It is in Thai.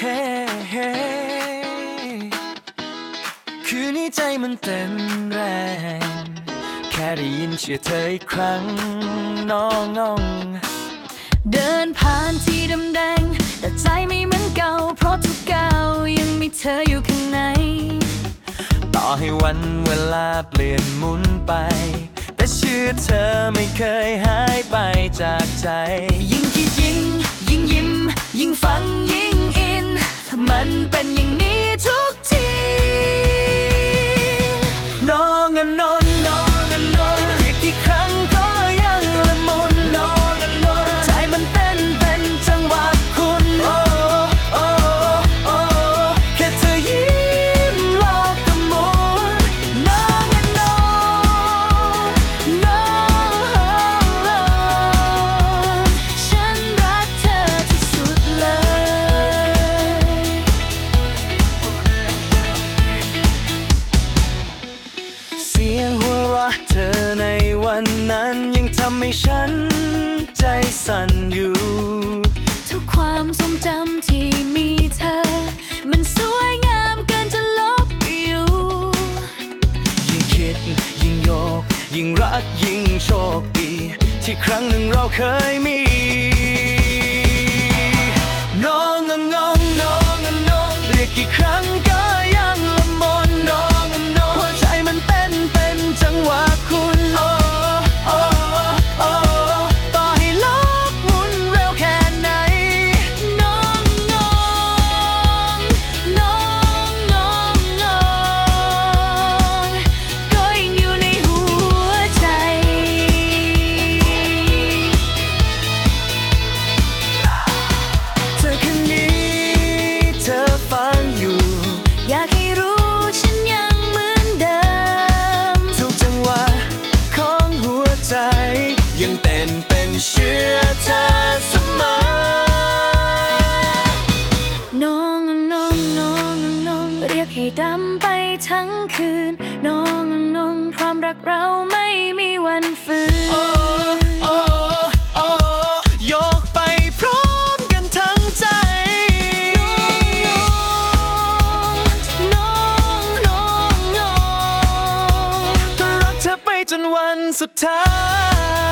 คืนนี้ใจมันเต้นแรง แค่ได้ยินชื่อเธออีกครั้งน้องน้องเดินผ่านที่ดำแดง แต่ใจไม่เหมือนเก่า เพราะทุกก้าวยังมีเธออยู่ข้างใน ต่อให้วันเวลาเปลี่ยนหมุนไป แต่ชื่อเธอไม่เคยหายไปจากใจ ยิ่งคิดยิ่ง ยิ่งยิ้ม ยิ่งฟังยิ่ง มันเป็นอย่างนี้ำให้ฉัน ใจสั่นอยู่ ทุกความทรงจำที่มีเธอ มันสวยงามเกินจะลบอยู่ ยิ่งคิด ยิ่งโยก ยิ่งรักยิ่งโชคดี ที่ครั้งหนึ่งเราเคยมีน้องงงงน้องงงงเรียกกี่ครั้ง เป็นเชื่อเธอเสมอน้องน้องน้องน้องเรียกให้ดำไปทั้งคืน น้องน้องความรักเราไม่มีวันฝืนโอ้โอ้โอ้ยกไปพร้อมกันทั้งใจ น้องน้องน้องก็รักเธอไปจนวันสุดท้าย